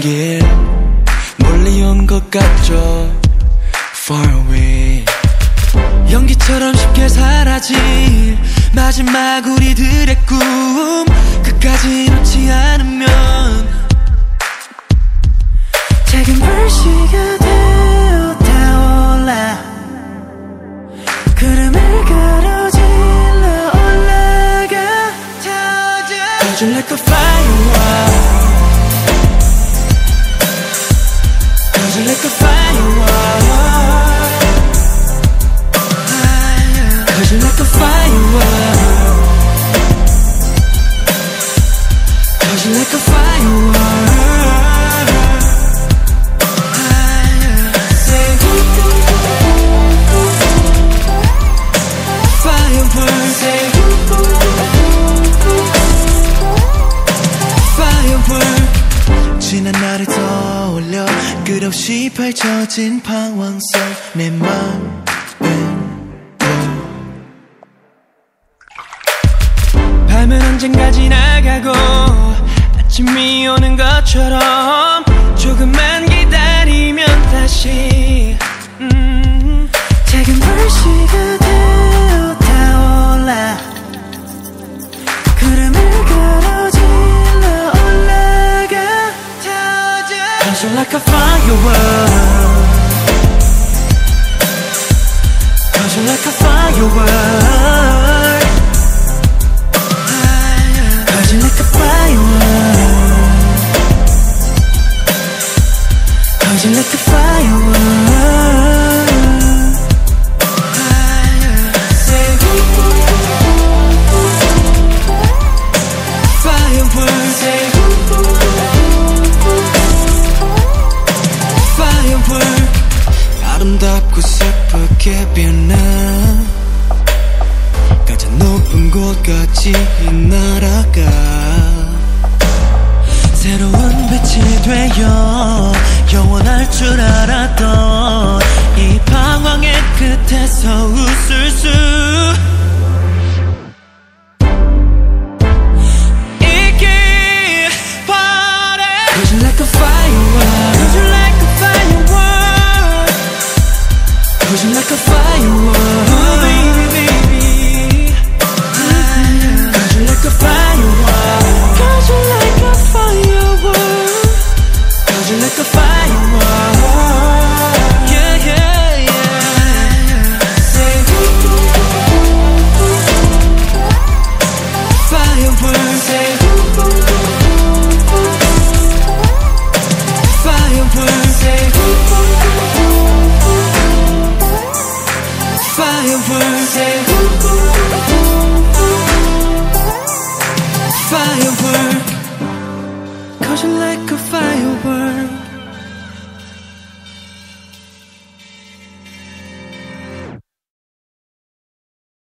길 멀리 온 것 같죠? Far away. 연기처럼 쉽게 사라진 마지막 우리들의 꿈. 끝까지 놓지 않으면 작은 불씨가 되어 타올라. 구름을 가로질러 올라가. 터질 like a fire. Like a firework Cause you're like a firework Cause you're like a firework Firework Firework 지난 날을 떠올려 끝없이 펼쳐진 방황 속내 맘은 밤은 언젠가 지나가고 아침이 오는 것처럼 조금만 Cause you're like a firework. Cause you're like a firework. Cause you're like a firework. Cause you're like a firework 빛나 가장 높은 곳까지 날아가 새로운 빛이 되어 영원할 줄 알았던 이 방황의 끝에서 웃을 수 like a firework oh, baby, baby. Cause you like a firework Cause you like a firework Cause you like a firework Yeah, yeah, yeah Say Firework Firework Say